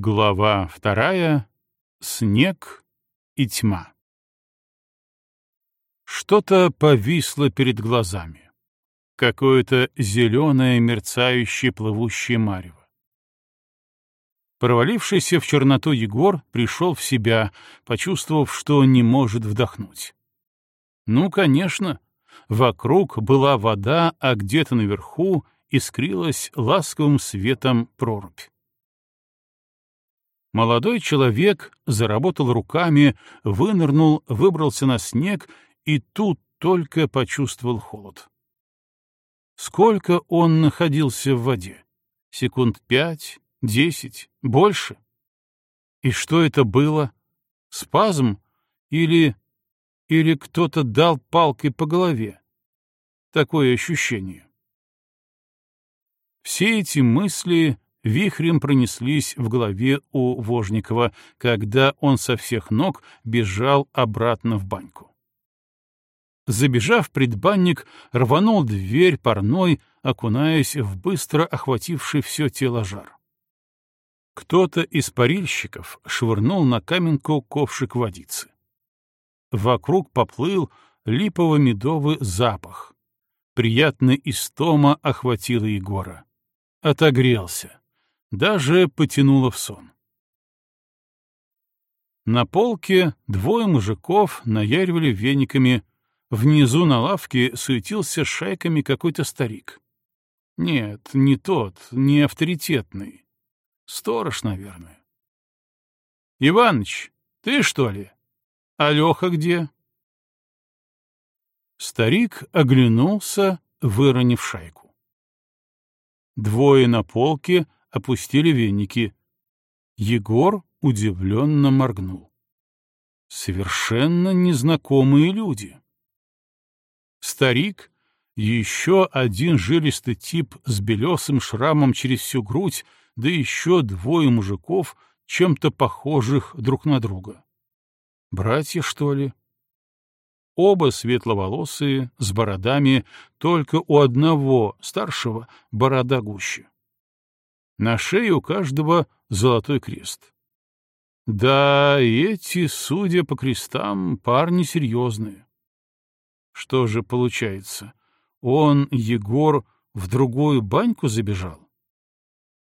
Глава вторая. Снег и тьма. Что-то повисло перед глазами. Какое-то зеленое, мерцающее, плывущее марево. Провалившийся в черноту Егор пришел в себя, почувствовав, что не может вдохнуть. Ну, конечно, вокруг была вода, а где-то наверху искрилась ласковым светом прорубь. Молодой человек заработал руками, вынырнул, выбрался на снег и тут только почувствовал холод. Сколько он находился в воде? Секунд пять, десять, больше? И что это было? Спазм? Или... или кто-то дал палкой по голове? Такое ощущение. Все эти мысли вихрем пронеслись в голове у Вожникова, когда он со всех ног бежал обратно в баньку. Забежав в предбанник, рванул дверь парной, окунаясь в быстро охвативший все тело жар. Кто-то из парильщиков швырнул на каменку ковшик водицы. Вокруг поплыл липово-медовый запах. Приятная истома охватила Егора. Отогрелся даже потянуло в сон. На полке двое мужиков наяривали вениками, внизу на лавке суетился шайками какой-то старик. Нет, не тот, не авторитетный. Сторож, наверное. «Иваныч, ты что ли? А Леха где?» Старик оглянулся, выронив шайку. Двое на полке — опустили веники. Егор удивленно моргнул. Совершенно незнакомые люди. Старик, еще один жилистый тип с белесым шрамом через всю грудь, да еще двое мужиков, чем-то похожих друг на друга. Братья, что ли? Оба светловолосые, с бородами, только у одного, старшего, борода гуще. На шее у каждого золотой крест. Да, эти, судя по крестам, парни серьезные. Что же получается, он, Егор, в другую баньку забежал?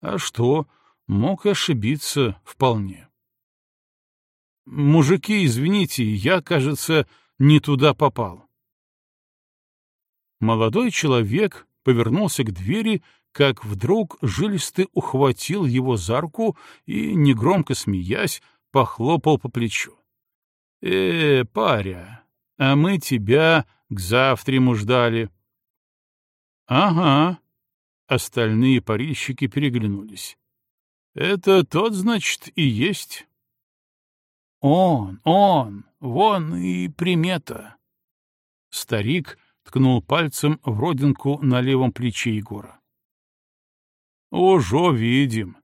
А что, мог ошибиться вполне. Мужики, извините, я, кажется, не туда попал. Молодой человек повернулся к двери как вдруг жилистый ухватил его за руку и, негромко смеясь, похлопал по плечу. — Э, паря, а мы тебя к завтраму ждали. — Ага. Остальные парильщики переглянулись. — Это тот, значит, и есть. — Он, он, вон и примета. Старик ткнул пальцем в родинку на левом плече Егора. «Ужо видим!»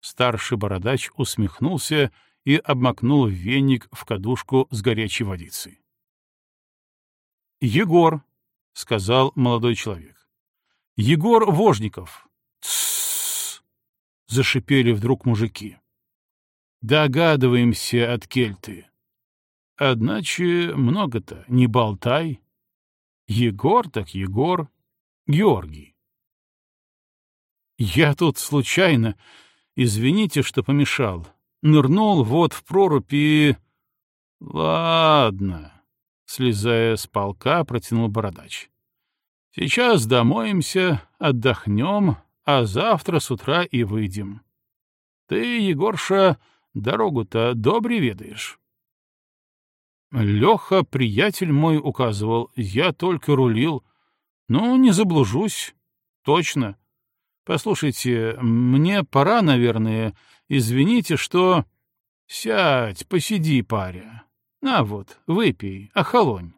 Старший бородач усмехнулся и обмакнул веник в кадушку с горячей водицей. «Егор», — сказал молодой человек. «Егор Вожников». «Тссс!» — зашипели вдруг мужики. «Догадываемся от кельты. Одначе много-то, не болтай. Егор так Егор, Георгий. Я тут случайно, извините, что помешал, нырнул вот в прорубь и... Ладно, слезая с полка, протянул бородач. Сейчас домоемся, отдохнем, а завтра с утра и выйдем. Ты, Егорша, дорогу-то добре ведаешь. Леха, приятель мой, указывал, я только рулил. Ну, не заблужусь, точно. Послушайте, мне пора, наверное. Извините, что... Сядь, посиди, паря. На вот, выпей, охолонь.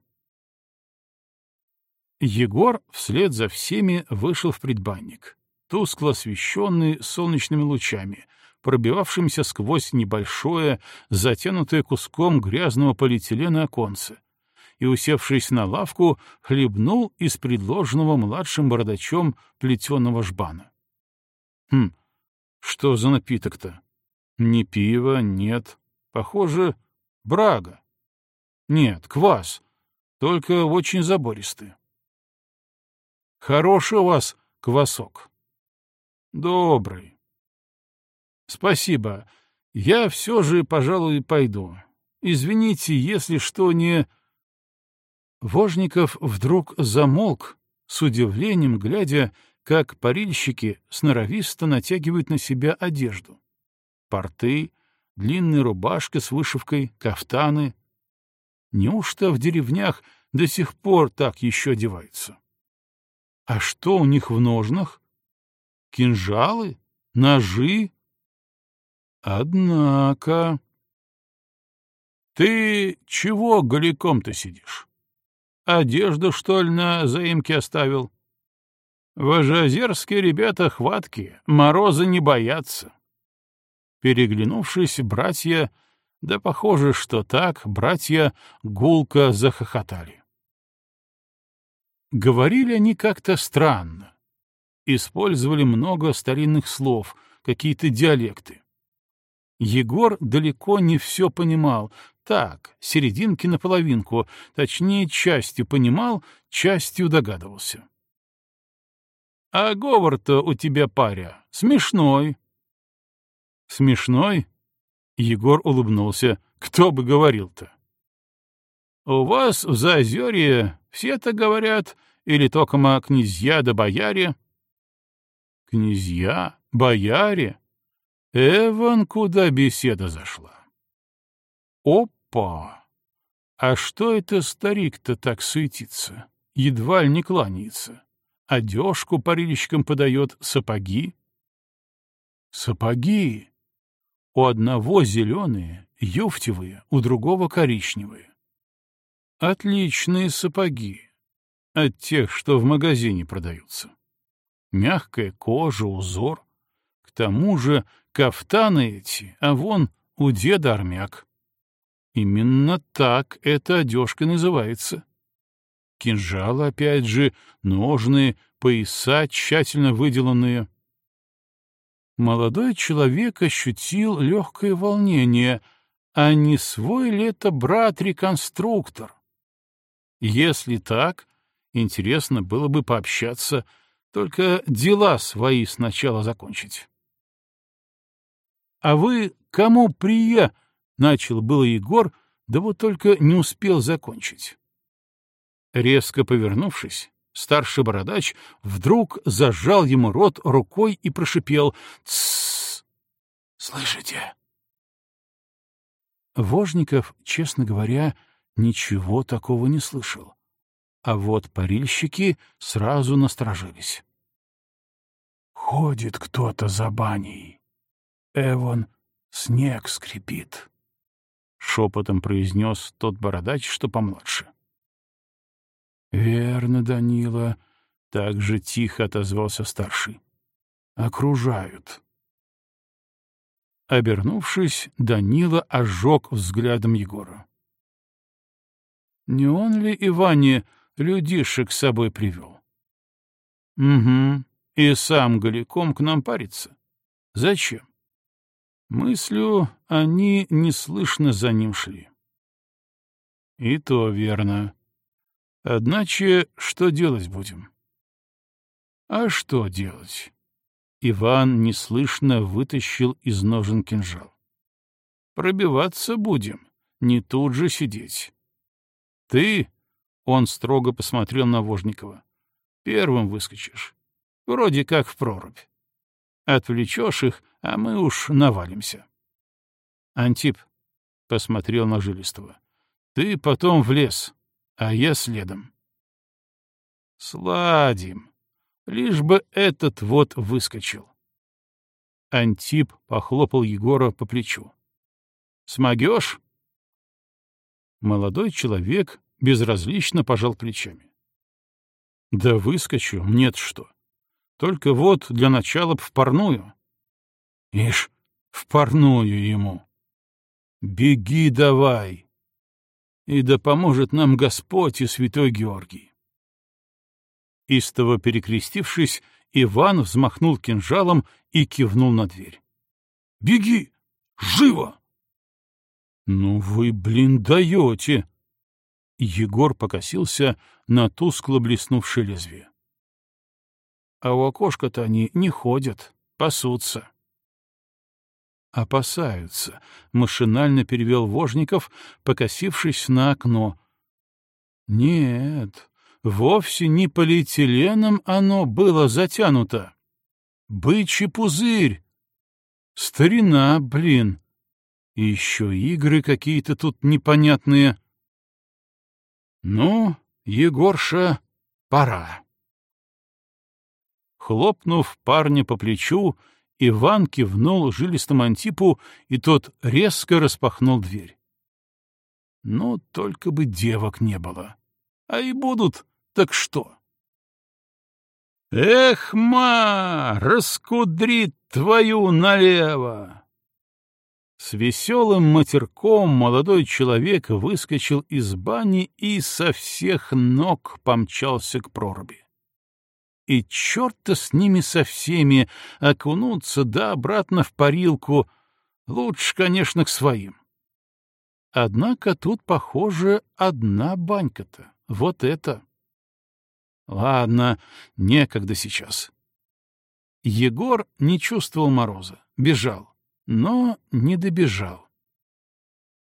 Егор вслед за всеми вышел в предбанник, тускло освещенный солнечными лучами, пробивавшимся сквозь небольшое, затянутое куском грязного полиэтилена оконце, и, усевшись на лавку, хлебнул из предложенного младшим бородачом плетеного жбана. Хм, что за напиток-то? Ни пива, нет. Похоже, брага. Нет, квас, только очень забористый. Хороший у вас квасок. Добрый. Спасибо. Я все же, пожалуй, пойду. Извините, если что не... Вожников вдруг замолк, с удивлением глядя, как парильщики сноровисто натягивают на себя одежду. Порты, длинная рубашка с вышивкой, кафтаны. Неужто в деревнях до сих пор так еще одеваются? А что у них в ножнах? Кинжалы? Ножи? Однако... Ты чего голиком-то сидишь? Одежду, что ли, на заимке оставил? Вожазерские ребята хваткие, мороза не боятся. Переглянувшись, братья, да похоже, что так, братья гулко захохотали. Говорили они как-то странно. Использовали много старинных слов, какие-то диалекты. Егор далеко не все понимал. Так, серединки наполовинку, точнее, частью понимал, частью догадывался. — А говор-то у тебя, паря, смешной. — Смешной? — Егор улыбнулся. — Кто бы говорил-то? — У вас в Заозерье все-то говорят, или токома князья да бояре? — Князья? Бояре? Эван, куда беседа зашла. Опа! А что это старик-то так суетится? Едва ли не кланяется. Одежку парильщикам подает, сапоги. Сапоги! У одного зеленые, юфтевые, у другого коричневые. Отличные сапоги. От тех, что в магазине продаются. Мягкая кожа, узор. К тому же Кафтаны эти, а вон у деда армяк. Именно так эта одежка называется. Кинжалы, опять же, ножные, пояса тщательно выделанные. Молодой человек ощутил легкое волнение, а не свой ли это брат-реконструктор? Если так, интересно было бы пообщаться, только дела свои сначала закончить. «А вы кому прия?» — начал было Егор, да вот только не успел закончить. Резко повернувшись, старший бородач вдруг зажал ему рот рукой и прошипел «Тссс! Слышите?» Вожников, честно говоря, ничего такого не слышал. А вот парильщики сразу насторожились. «Ходит кто-то за баней», Эвон, снег скрипит, — шепотом произнес тот бородач, что помладше. — Верно, Данила, — так же тихо отозвался старший. — Окружают. Обернувшись, Данила ожег взглядом Егора. — Не он ли Иване людишек с собой привел? — Угу, и сам голиком к нам парится. Зачем? Мыслю, они неслышно за ним шли. И то верно. Одначе, что делать будем? А что делать? Иван неслышно вытащил из ножен кинжал. Пробиваться будем, не тут же сидеть. Ты, — он строго посмотрел на Вожникова, — первым выскочишь. Вроде как в прорубь. Отвлечешь их, а мы уж навалимся. Антип посмотрел на Жилистого. Ты потом в лес, а я следом. Сладим. Лишь бы этот вот выскочил. Антип похлопал Егора по плечу. Смогешь? Молодой человек безразлично пожал плечами. Да выскочу, нет что. Только вот для начала в парную. Ишь, в парную ему. Беги давай. И да поможет нам Господь и святой Георгий. Истово перекрестившись, Иван взмахнул кинжалом и кивнул на дверь. «Беги! Живо!» «Ну вы, блин, даете!» Егор покосился на тускло блеснувшее лезвие. «А у окошка-то они не ходят, пасутся». «Опасаются», — машинально перевел Вожников, покосившись на окно. «Нет, вовсе не полиэтиленом оно было затянуто. Бычий пузырь. Старина, блин. Еще игры какие-то тут непонятные. Ну, Егорша, пора. Хлопнув парня по плечу, Иван кивнул жилистому Антипу, и тот резко распахнул дверь. Ну, только бы девок не было. А и будут, так что? Эх, ма, раскудрит твою налево! С веселым матерком молодой человек выскочил из бани и со всех ног помчался к проруби. И черт-то с ними со всеми, окунуться да обратно в парилку, лучше, конечно, к своим. Однако тут, похоже, одна банька-то, вот это. Ладно, некогда сейчас. Егор не чувствовал мороза, бежал но не добежал.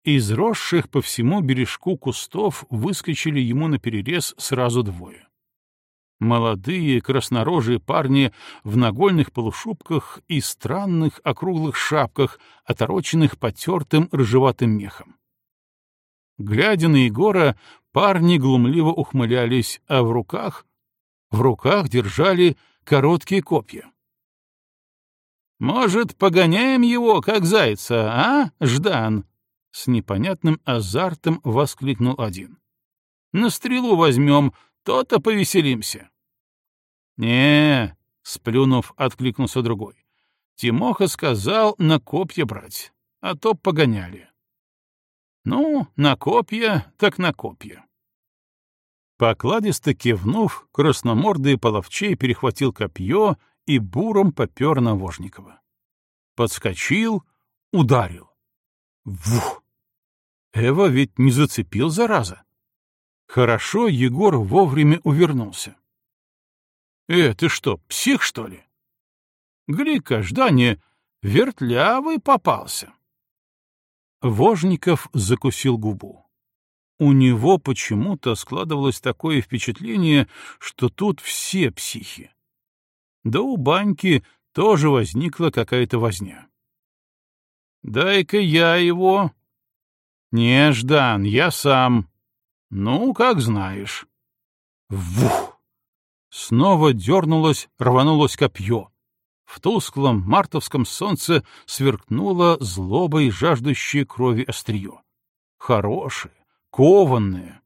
Из росших по всему бережку кустов выскочили ему на перерез сразу двое. Молодые краснорожие парни в нагольных полушубках и странных округлых шапках, отороченных потертым рыжеватым мехом. Глядя на Егора, парни глумливо ухмылялись, а в руках... В руках держали короткие копья. Может, погоняем его, как зайца, а, Ждан?» С непонятным азартом воскликнул один. «На стрелу возьмем, то-то повеселимся». «Не», — сплюнув, откликнулся другой. Тимоха сказал на копья брать, а то погоняли. «Ну, на копья, так на копья». Покладисто кивнув, красномордый половчей перехватил копье и буром попер на Вожникова. Подскочил, ударил. Вух! Эва ведь не зацепил, зараза. Хорошо Егор вовремя увернулся. «Э, ты что, псих, что ли?» Глика, ждание, вертлявый попался. Вожников закусил губу. У него почему-то складывалось такое впечатление, что тут все психи. Да у баньки тоже возникла какая-то возня. «Дай-ка я его...» «Не, Ждан, я сам. Ну, как знаешь». Вух! Снова дернулось, рванулось копье. В тусклом мартовском солнце сверкнуло злобой жаждущее крови острие. Хорошее, кованное.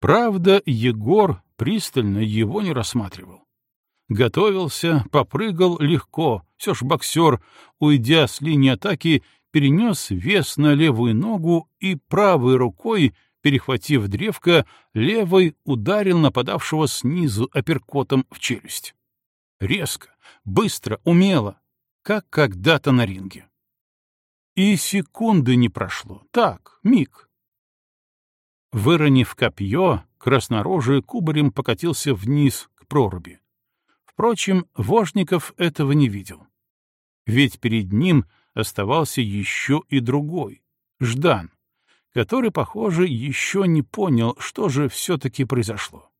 Правда, Егор пристально его не рассматривал. Готовился, попрыгал легко, все ж боксер, уйдя с линии атаки, перенес вес на левую ногу и правой рукой, перехватив древко, левой ударил нападавшего снизу апперкотом в челюсть. Резко, быстро, умело, как когда-то на ринге. И секунды не прошло. Так, миг. Выронив копье, краснорожий кубарем покатился вниз к проруби. Впрочем, Вожников этого не видел. Ведь перед ним оставался еще и другой, Ждан, который, похоже, еще не понял, что же все-таки произошло.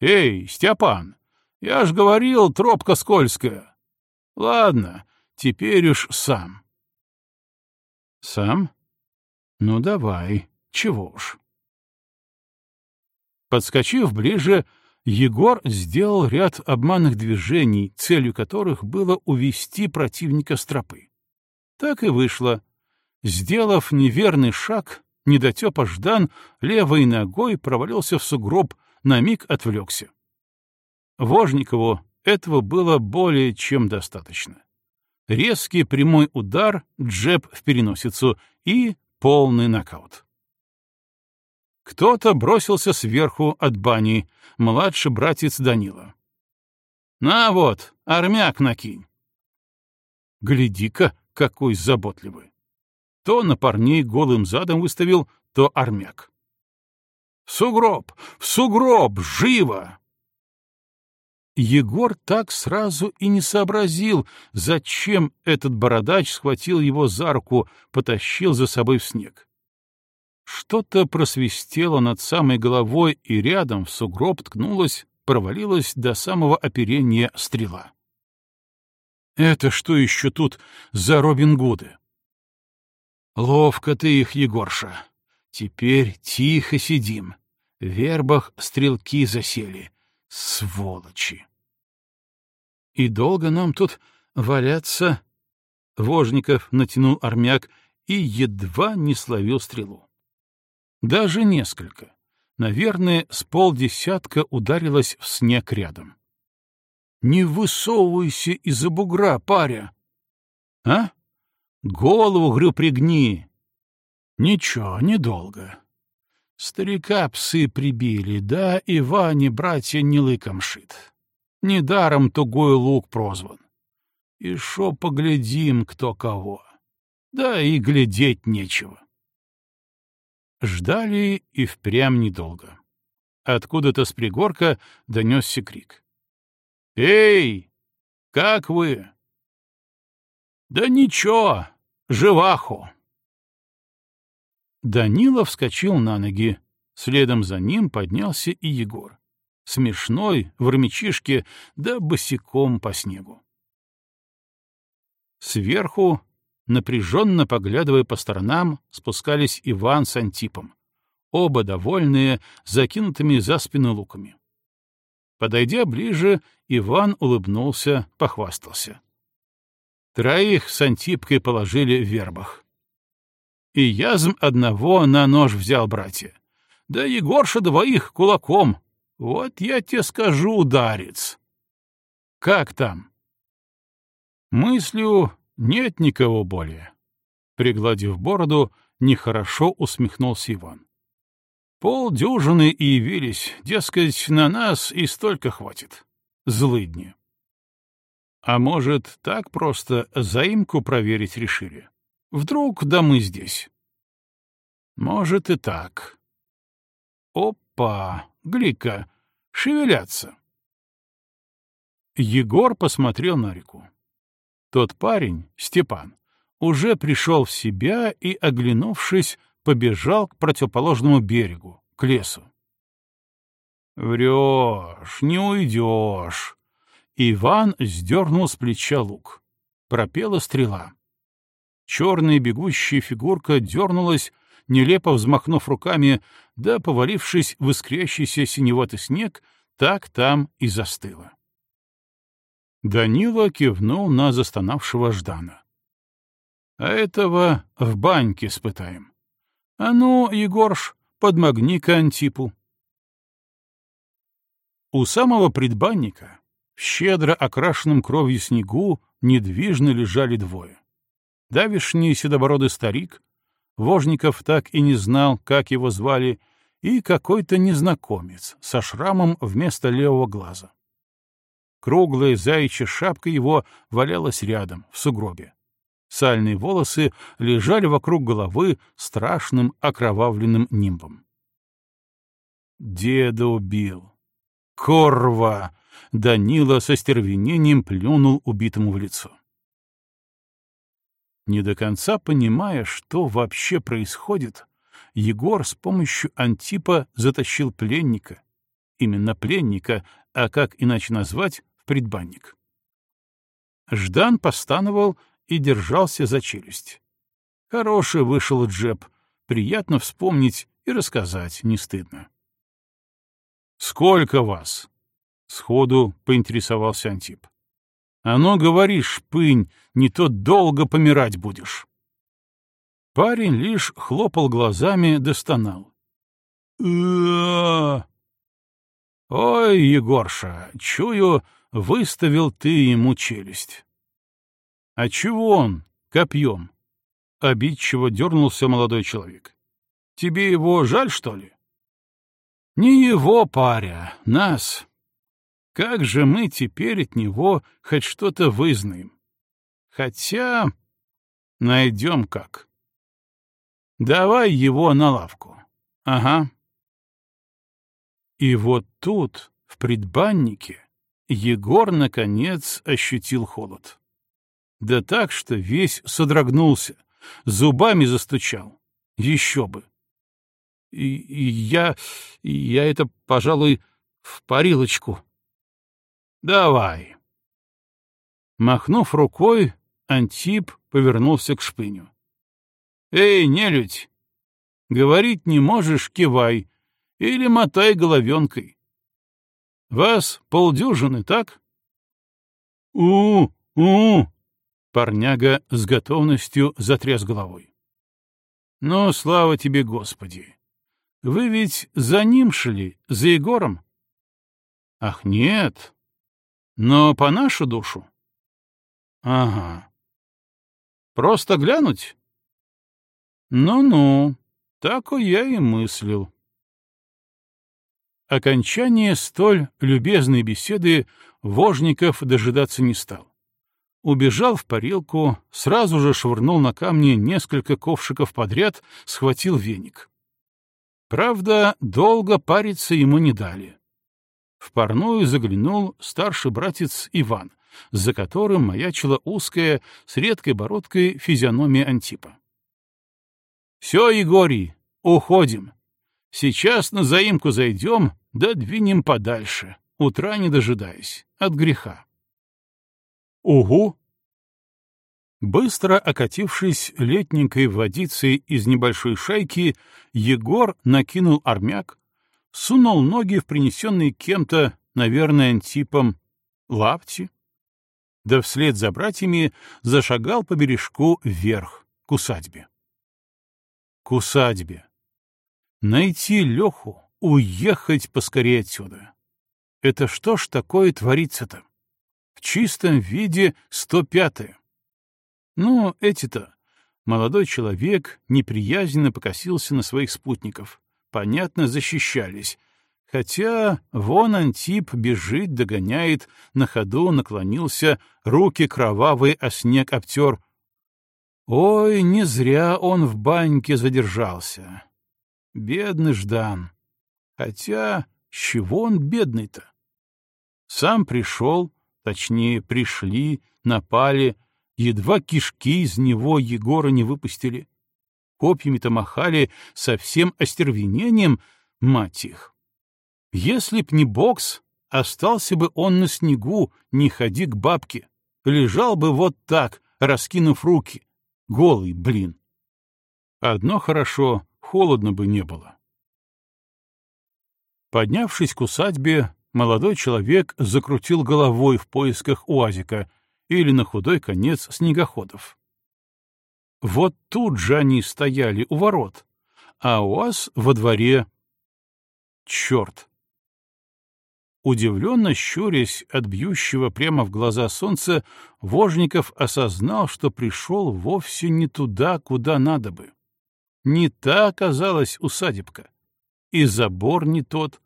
«Эй, Степан, я ж говорил, тропка скользкая. Ладно, теперь уж сам». «Сам? Ну давай, чего уж». Подскочив ближе, Егор сделал ряд обманных движений, целью которых было увести противника с тропы. Так и вышло. Сделав неверный шаг, недотепа Ждан левой ногой провалился в сугроб, на миг отвлекся. Вожникову этого было более чем достаточно. Резкий прямой удар, джеб в переносицу и полный нокаут. Кто-то бросился сверху от бани, младший братец Данила. «На вот, армяк накинь!» «Гляди-ка, какой заботливый. То на парней голым задом выставил, то армяк. «В сугроб! Сугроб! Живо!» Егор так сразу и не сообразил, зачем этот бородач схватил его за руку, потащил за собой в снег. Что-то просвистело над самой головой, и рядом в сугроб ткнулась, провалилась до самого оперения стрела. Это что еще тут за Робин Гуды? Ловко ты их, Егорша. Теперь тихо сидим. В вербах стрелки засели. Сволочи! И долго нам тут валяться? Вожников натянул армяк и едва не словил стрелу. Даже несколько. Наверное, с полдесятка ударилось в снег рядом. Не высовывайся из-за бугра, паря. А? Голову, грю, пригни. Ничего, недолго. Старика псы прибили, да и Ване братья не лыком шит. Недаром тугой лук прозван. И шо поглядим, кто кого. Да и глядеть нечего. Ждали и впрямь недолго. Откуда-то с пригорка донесся крик. «Эй, как вы?» «Да ничего, живаху!» Данила вскочил на ноги. Следом за ним поднялся и Егор. Смешной, в армячишке, да босиком по снегу. Сверху, напряженно поглядывая по сторонам, спускались Иван с Антипом. Оба довольные, закинутыми за спину луками. Подойдя ближе, Иван улыбнулся, похвастался. Троих с Антипкой положили в вербах и язм одного на нож взял, братья. Да Егорша двоих кулаком. Вот я тебе скажу, ударец. Как там? Мыслю, нет никого более. Пригладив бороду, нехорошо усмехнулся Иван. Полдюжины и явились, дескать, на нас и столько хватит. Злыдни. А может, так просто заимку проверить решили? Вдруг да мы здесь. Может и так. Опа, глика, шевелятся. Егор посмотрел на реку. Тот парень, Степан, уже пришел в себя и, оглянувшись, побежал к противоположному берегу, к лесу. «Врешь, не уйдешь!» Иван сдернул с плеча лук. Пропела стрела. Черная бегущая фигурка дернулась, нелепо взмахнув руками, да, повалившись в искрящийся синеватый снег, так там и застыла. Данила кивнул на застонавшего Ждана. — А этого в баньке спытаем. А ну, Егорш, подмагни-ка Антипу. У самого предбанника, в щедро окрашенном кровью снегу, недвижно лежали двое. Давишний седобородый старик, Вожников так и не знал, как его звали, и какой-то незнакомец со шрамом вместо левого глаза. Круглая заячья шапка его валялась рядом, в сугробе. Сальные волосы лежали вокруг головы страшным окровавленным нимбом. Деда убил. Корва! Данила со стервенением плюнул убитому в лицо. Не до конца понимая, что вообще происходит, Егор с помощью Антипа затащил пленника. Именно пленника, а как иначе назвать, в предбанник. Ждан постановал и держался за челюсть. Хороший вышел джеб, приятно вспомнить и рассказать не стыдно. «Сколько вас?» — сходу поинтересовался Антип. А ну, говоришь, пынь, не то долго помирать будешь. Парень лишь хлопал глазами, достонал. «Ой, Егорша, чую, выставил ты ему челюсть». «А чего он, копьем?» — обидчиво дернулся молодой человек. «Тебе его жаль, что ли?» «Не его, паря, нас. Как же мы теперь от него хоть что-то вызнаем? Хотя... Найдем как. Давай его на лавку. Ага. И вот тут, в предбаннике, Егор, наконец, ощутил холод. Да так, что весь содрогнулся, зубами застучал. Еще бы. И, и я... я это, пожалуй, в парилочку. Давай. Махнув рукой, Антип повернулся к шпыню. «Эй, нелюдь! Говорить не можешь — кивай, или мотай головенкой. Вас полдюжины, так?» «У-у!» — парняга с готовностью затряс головой. «Ну, слава тебе, Господи! Вы ведь за ним шли, за Егором?» «Ах, нет! Но по нашу душу?» «Ага. Просто глянуть? Ну-ну, так я и мыслил. Окончание столь любезной беседы Вожников дожидаться не стал. Убежал в парилку, сразу же швырнул на камни несколько ковшиков подряд, схватил веник. Правда, долго париться ему не дали. В парную заглянул старший братец Иван — за которым маячила узкая, с редкой бородкой физиономия Антипа. «Все, Егорий, уходим. Сейчас на заимку зайдем, да двинем подальше, утра не дожидаясь, от греха». «Угу!» Быстро окатившись летненькой водицей из небольшой шайки, Егор накинул армяк, сунул ноги в принесенные кем-то, наверное, антипом, лапти, да вслед за братьями зашагал по бережку вверх, к усадьбе. К усадьбе. Найти Леху, уехать поскорее отсюда. Это что ж такое творится-то? В чистом виде сто пятое. Ну, эти-то. Молодой человек неприязненно покосился на своих спутников. Понятно, защищались, Хотя вон Антип бежит, догоняет, на ходу наклонился, руки кровавые, а снег обтер. Ой, не зря он в баньке задержался. Бедный Ждан. Хотя, чего он бедный-то? Сам пришел, точнее, пришли, напали, едва кишки из него Егора не выпустили. Копьями-то махали со всем остервенением, мать их. Если б не бокс, остался бы он на снегу, не ходи к бабке. Лежал бы вот так, раскинув руки. Голый, блин. Одно хорошо, холодно бы не было. Поднявшись к усадьбе, молодой человек закрутил головой в поисках уазика или на худой конец снегоходов. Вот тут же они стояли у ворот, а уаз во дворе. Черт! Удивленно щурясь от бьющего прямо в глаза солнца, Вожников осознал, что пришел вовсе не туда, куда надо бы. Не та оказалась усадебка. И забор не тот,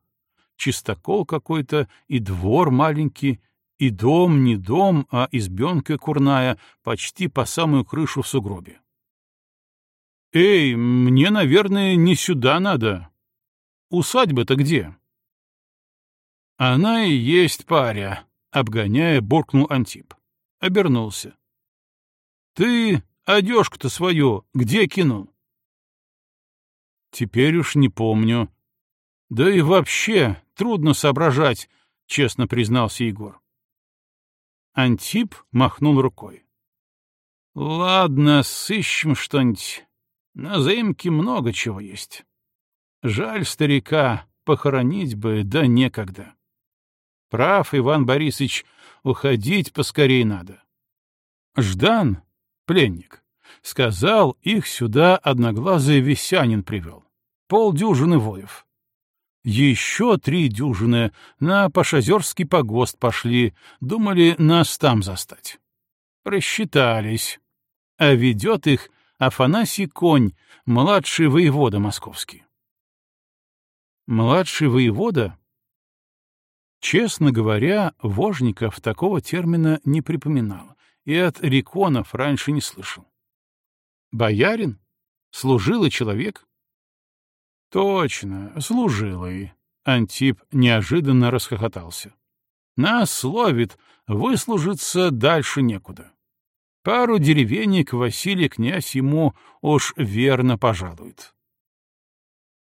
чистокол какой-то, и двор маленький, и дом не дом, а избенка курная, почти по самую крышу в сугробе. «Эй, мне, наверное, не сюда надо. Усадьба-то где?» «Она и есть паря», — обгоняя, буркнул Антип. Обернулся. «Ты одежку-то свою где кинул?» «Теперь уж не помню. Да и вообще трудно соображать», — честно признался Егор. Антип махнул рукой. «Ладно, сыщем что-нибудь. На заимке много чего есть. Жаль старика, похоронить бы, да некогда». Прав, Иван Борисович, уходить поскорей надо. Ждан, пленник, сказал, их сюда одноглазый весянин привел. Полдюжины воев. Еще три дюжины на Пашозерский погост пошли, думали нас там застать. Просчитались. А ведет их Афанасий Конь, младший воевода московский. Младший воевода Честно говоря, Вожников такого термина не припоминал и от реконов раньше не слышал. Боярин? Служилый человек? Точно, служилый. Антип неожиданно расхохотался. Нас ловит, выслужиться дальше некуда. Пару деревенек Василий князь ему уж верно пожалует.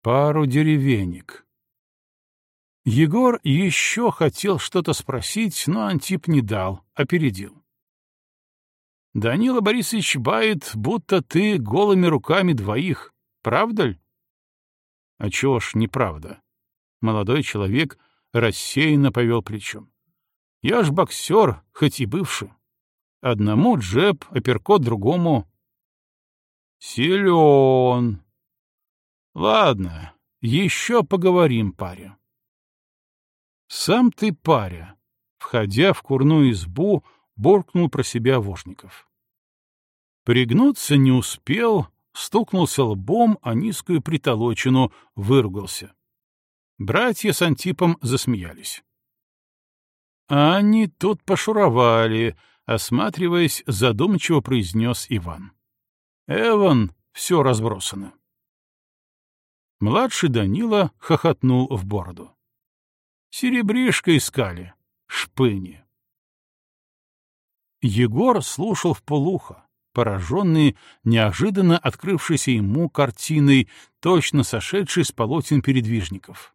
Пару деревенек. Егор еще хотел что-то спросить, но Антип не дал, опередил. Данила Борисович бает, будто ты голыми руками двоих. Правда ли? А чего ж неправда? Молодой человек рассеянно повел плечом. Я ж боксер, хоть и бывший. Одному джеб, апперкот другому. Силен. Ладно, еще поговорим, паря. Сам ты паря. Входя в курную избу, буркнул про себя Вожников. Пригнуться не успел, стукнулся лбом о низкую притолочину, выругался. Братья с Антипом засмеялись. Они тут пошуровали, осматриваясь, задумчиво произнес Иван. Эван, все разбросано. Младший Данила хохотнул в бороду. Серебришко искали, шпыни. Егор слушал вполуха, пораженный неожиданно открывшейся ему картиной, точно сошедшей с полотен передвижников.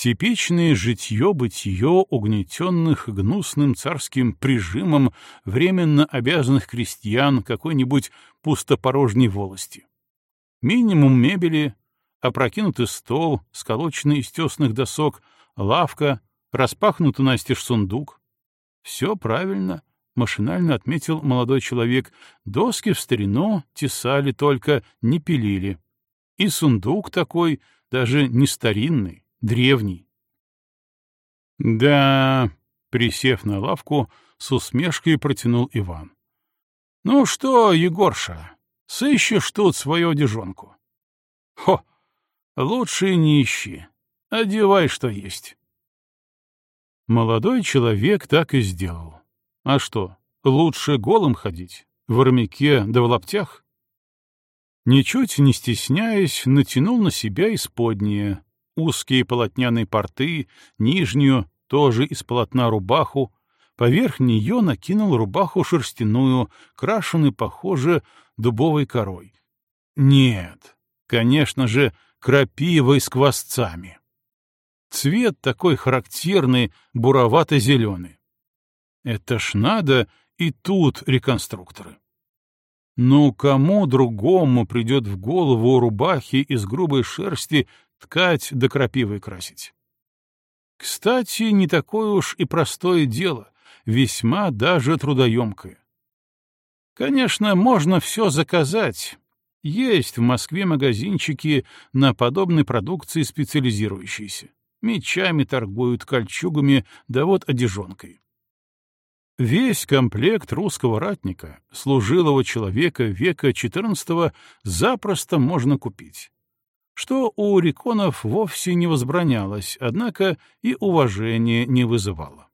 Типичное житье-бытие угнетенных гнусным царским прижимом временно обязанных крестьян какой-нибудь пустопорожней волости. Минимум мебели, опрокинутый стол, сколоченный из тесных досок, лавка, распахнутый настежь сундук. Все правильно, — машинально отметил молодой человек, — доски в старину тесали только, не пилили. И сундук такой, даже не старинный, древний. «Да», — присев на лавку, с усмешкой протянул Иван. «Ну что, Егорша, сыщешь тут свою одежонку?» «Хо! Лучше не ищи. Одевай, что есть». Молодой человек так и сделал. А что, лучше голым ходить? В армяке да в лаптях? Ничуть не стесняясь, натянул на себя исподние, узкие полотняные порты, нижнюю, тоже из полотна рубаху, поверх нее накинул рубаху шерстяную, крашеную, похоже, дубовой корой. Нет, конечно же, крапивой с квасцами. Цвет такой характерный, буровато-зеленый. Это ж надо и тут реконструкторы. Ну, кому другому придет в голову рубахи из грубой шерсти ткать да крапивой красить? Кстати, не такое уж и простое дело, весьма даже трудоемкое. Конечно, можно все заказать. Есть в Москве магазинчики на подобной продукции специализирующиеся. Мечами торгуют, кольчугами, да вот одежонкой. Весь комплект русского ратника, служилого человека века XIV, запросто можно купить. Что у реконов вовсе не возбранялось, однако и уважения не вызывало.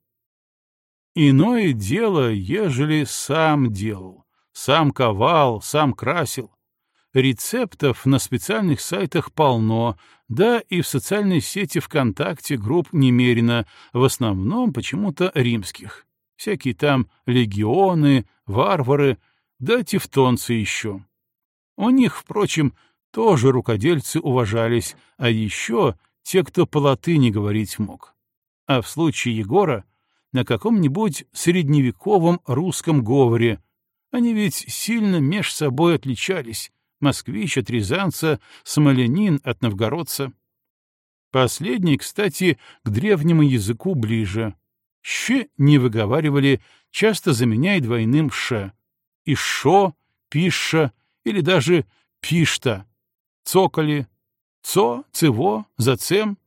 Иное дело, ежели сам делал, сам ковал, сам красил. Рецептов на специальных сайтах полно, да и в социальной сети ВКонтакте групп немерено, в основном почему-то римских всякие там легионы, варвары, да тевтонцы еще. У них, впрочем, тоже рукодельцы уважались, а еще те, кто по латыни говорить мог. А в случае Егора — на каком-нибудь средневековом русском говоре. Они ведь сильно меж собой отличались, москвич от рязанца, смолянин от новгородца. Последний, кстати, к древнему языку ближе — «щ» не выговаривали, часто заменяя двойным «ш». И «шо», «пиша» или даже «пишта», «цоколи», «цо», «цево», «зацем».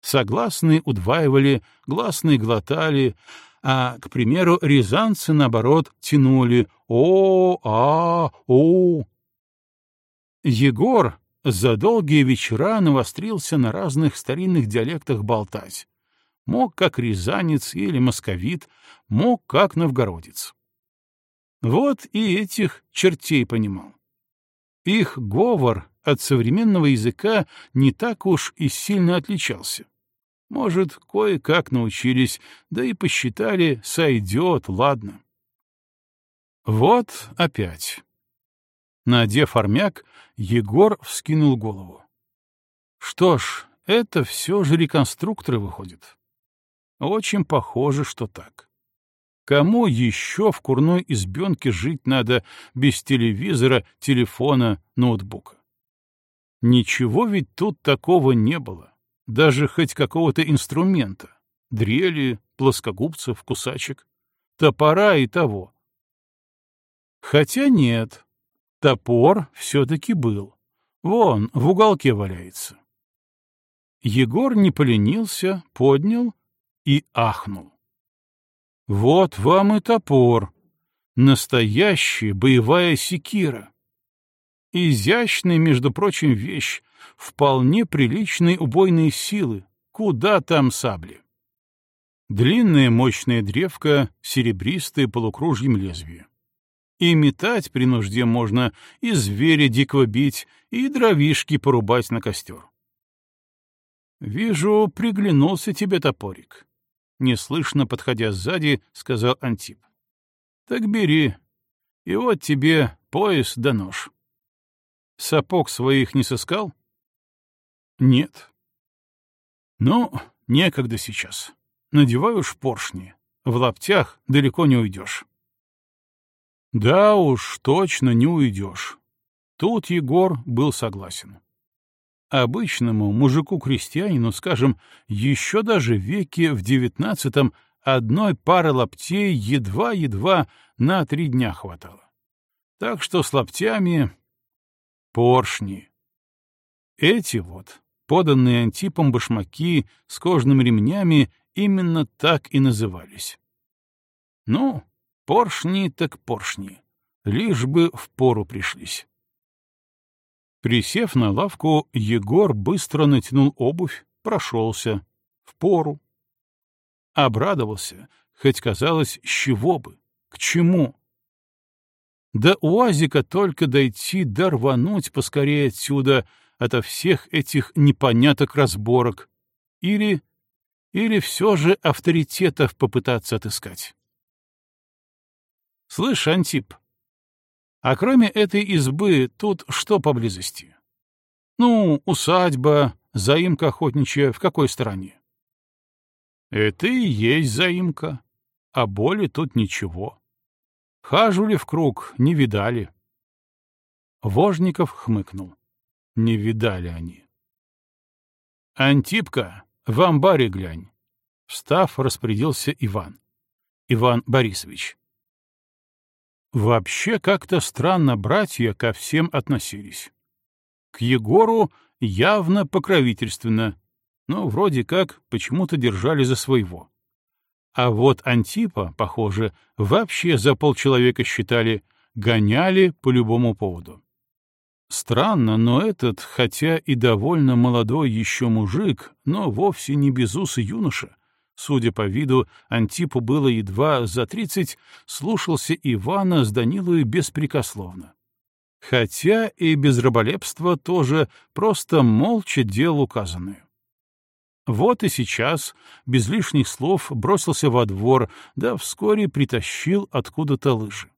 Согласные удваивали, гласные глотали, а, к примеру, рязанцы, наоборот, тянули «о», «а», «о». Егор за долгие вечера навострился на разных старинных диалектах болтать мог как рязанец или московит, мог как новгородец. Вот и этих чертей понимал. Их говор от современного языка не так уж и сильно отличался. Может, кое-как научились, да и посчитали, сойдет, ладно. Вот опять. Надев армяк, Егор вскинул голову. Что ж, это все же реконструкторы выходят. Очень похоже, что так. Кому еще в курной избенке жить надо без телевизора, телефона, ноутбука? Ничего ведь тут такого не было. Даже хоть какого-то инструмента. Дрели, плоскогубцев, кусачек. Топора и того. Хотя нет, топор все-таки был. Вон, в уголке валяется. Егор не поленился, поднял и ахнул. Вот вам и топор. Настоящая боевая секира. Изящная, между прочим, вещь, вполне приличной убойной силы. Куда там сабли? Длинная мощная древка, серебристое полукружьем лезвие. И метать при нужде можно, и зверя дикого бить, и дровишки порубать на костер. «Вижу, приглянулся тебе топорик неслышно подходя сзади, сказал Антип. Так бери. И вот тебе пояс да нож. Сапог своих не сыскал? Нет. Ну, некогда сейчас. Надеваю поршни. В лаптях далеко не уйдешь. Да уж, точно не уйдешь. Тут Егор был согласен. Обычному мужику-крестьянину, скажем, еще даже веке в девятнадцатом одной пары лаптей едва-едва на три дня хватало. Так что с лаптями поршни. Эти вот, поданные Антипом башмаки с кожными ремнями, именно так и назывались. Ну, поршни так поршни, лишь бы в пору пришлись. Присев на лавку, Егор быстро натянул обувь, прошелся. В пору. Обрадовался, хоть казалось, с чего бы, к чему. До уазика только дойти да рвануть поскорее отсюда, ото всех этих непоняток разборок. Или... или все же авторитетов попытаться отыскать. «Слышь, Антип, а кроме этой избы, тут что поблизости? Ну, усадьба, заимка охотничья в какой стороне? Это и есть заимка, а более тут ничего. Хажу ли в круг, не видали. Вожников хмыкнул. Не видали они. «Антипка, в амбаре глянь!» Встав, распорядился Иван. Иван Борисович. Вообще как-то странно братья ко всем относились. К Егору явно покровительственно, но вроде как почему-то держали за своего. А вот Антипа, похоже, вообще за полчеловека считали, гоняли по любому поводу. Странно, но этот, хотя и довольно молодой еще мужик, но вовсе не безусый юноша, Судя по виду, Антипу было едва за тридцать, слушался Ивана с Данилой беспрекословно. Хотя и без раболепства тоже просто молча делал указанное. Вот и сейчас, без лишних слов, бросился во двор, да вскоре притащил откуда-то лыжи.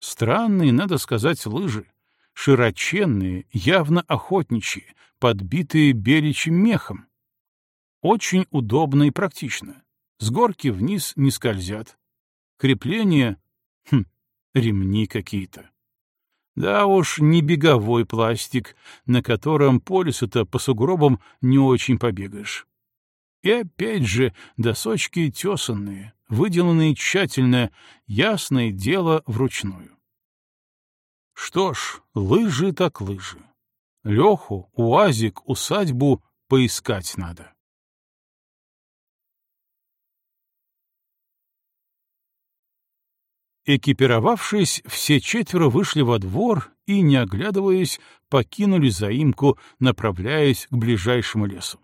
Странные, надо сказать, лыжи, широченные, явно охотничьи, подбитые беличьим мехом, очень удобно и практично. С горки вниз не скользят. Крепления... Хм, ремни какие-то. Да уж, не беговой пластик, на котором по лесу-то по сугробам не очень побегаешь. И опять же, досочки тесанные, выделанные тщательно, ясное дело вручную. Что ж, лыжи так лыжи. Леху, уазик, усадьбу поискать надо. Экипировавшись, все четверо вышли во двор и, не оглядываясь, покинули заимку, направляясь к ближайшему лесу.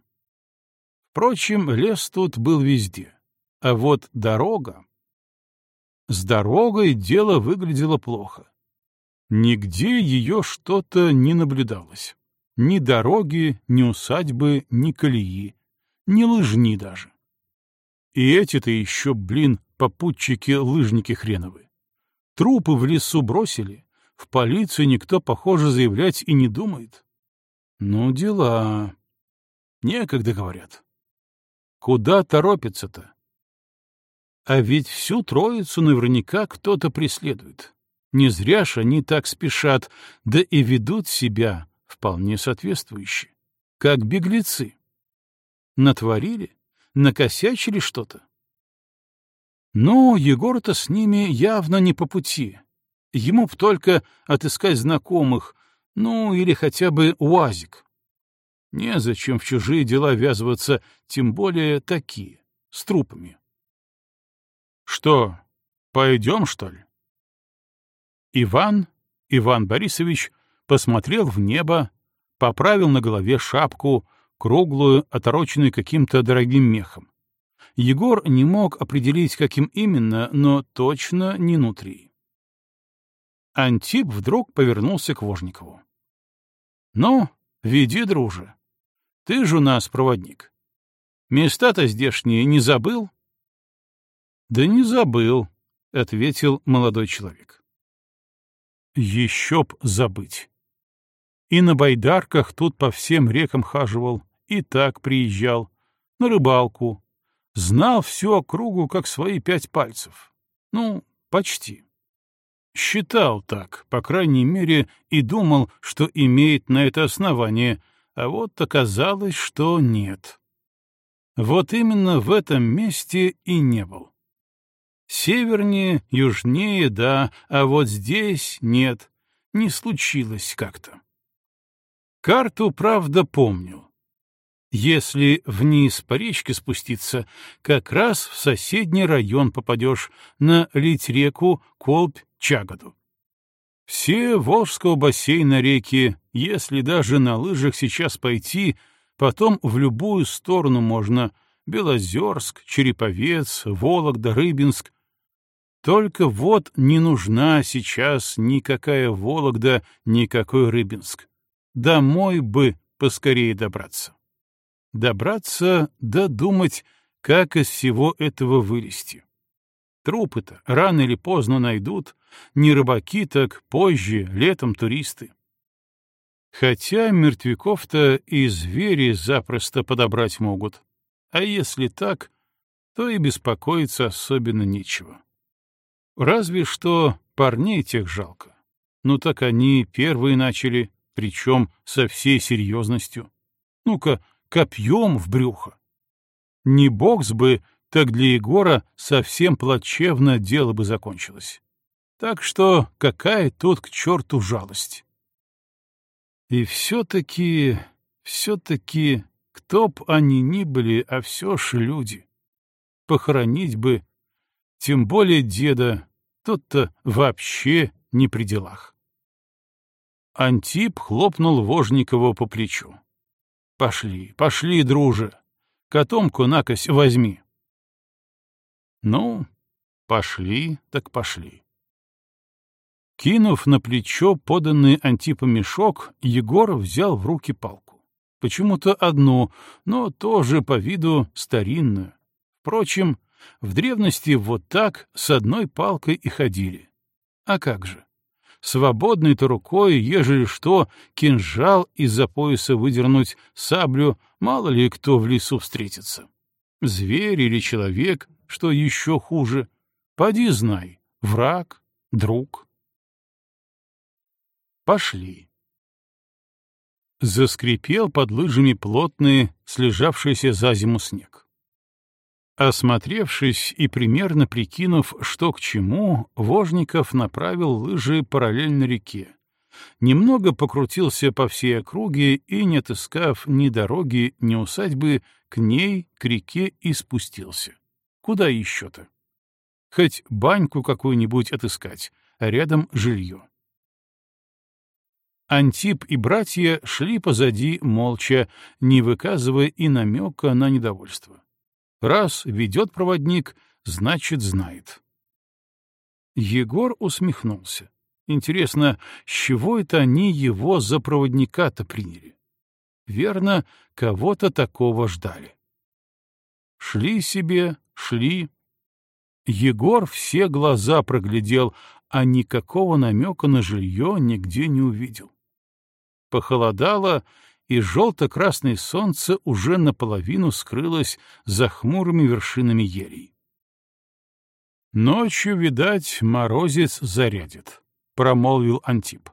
Впрочем, лес тут был везде, а вот дорога... С дорогой дело выглядело плохо. Нигде ее что-то не наблюдалось. Ни дороги, ни усадьбы, ни колеи, ни лыжни даже. И эти-то еще, блин, попутчики-лыжники хреновы. Трупы в лесу бросили, в полицию никто, похоже, заявлять и не думает. Ну, дела. Некогда, говорят. Куда торопится-то? А ведь всю троицу наверняка кто-то преследует. Не зря ж они так спешат, да и ведут себя вполне соответствующе, как беглецы. Натворили, накосячили что-то. Ну, Егор-то с ними явно не по пути. Ему б только отыскать знакомых, ну, или хотя бы УАЗик. Незачем в чужие дела ввязываться, тем более такие, с трупами. Что, пойдем, что ли? Иван, Иван Борисович, посмотрел в небо, поправил на голове шапку, круглую, отороченную каким-то дорогим мехом. Егор не мог определить, каким именно, но точно не внутри. Антип вдруг повернулся к Вожникову. — Ну, веди, друже. Ты же у нас проводник. Места-то здешние не забыл? — Да не забыл, — ответил молодой человек. — Еще б забыть. И на байдарках тут по всем рекам хаживал, и так приезжал, на рыбалку. Знал всю округу, как свои пять пальцев. Ну, почти. Считал так, по крайней мере, и думал, что имеет на это основание, а вот оказалось, что нет. Вот именно в этом месте и не был. Севернее, южнее, да, а вот здесь нет, не случилось как-то. Карту, правда, помнил. Если вниз по речке спуститься, как раз в соседний район попадешь, на Лить-реку, Колбь, Чагоду. Все Волжского бассейна реки, если даже на лыжах сейчас пойти, потом в любую сторону можно — Белозерск, Череповец, Вологда, Рыбинск. Только вот не нужна сейчас никакая Вологда, никакой Рыбинск. Домой бы поскорее добраться добраться да думать, как из всего этого вылезти. Трупы-то рано или поздно найдут, не рыбаки, так позже, летом туристы. Хотя мертвяков-то и звери запросто подобрать могут. А если так, то и беспокоиться особенно нечего. Разве что парней тех жалко. Ну так они первые начали, причем со всей серьезностью. Ну-ка, копьем в брюхо. Не бокс бы, так для Егора совсем плачевно дело бы закончилось. Так что какая тут к черту жалость? И все-таки, все-таки, кто б они ни были, а все ж люди. Похоронить бы, тем более деда, тот-то вообще не при делах. Антип хлопнул Вожникова по плечу. Пошли, пошли, друже. Котомку накось возьми. Ну, пошли, так пошли. Кинув на плечо поданный Антипа мешок, Егор взял в руки палку. Почему-то одну, но тоже по виду старинную. Впрочем, в древности вот так с одной палкой и ходили. А как же? Свободной-то рукой, ежели что, кинжал из-за пояса выдернуть, саблю, мало ли кто в лесу встретится. Зверь или человек, что еще хуже. Поди знай, враг, друг. Пошли. Заскрипел под лыжами плотный, слежавшийся за зиму снег. Осмотревшись и примерно прикинув, что к чему, Вожников направил лыжи параллельно реке. Немного покрутился по всей округе и, не отыскав ни дороги, ни усадьбы, к ней, к реке и спустился. Куда еще-то? Хоть баньку какую-нибудь отыскать, а рядом жилье. Антип и братья шли позади молча, не выказывая и намека на недовольство. Раз ведет проводник, значит, знает. Егор усмехнулся. Интересно, с чего это они его за проводника-то приняли? Верно, кого-то такого ждали. Шли себе, шли. Егор все глаза проглядел, а никакого намека на жилье нигде не увидел. Похолодало, и желто-красное солнце уже наполовину скрылось за хмурыми вершинами елей. «Ночью, видать, морозец зарядит», — промолвил Антип.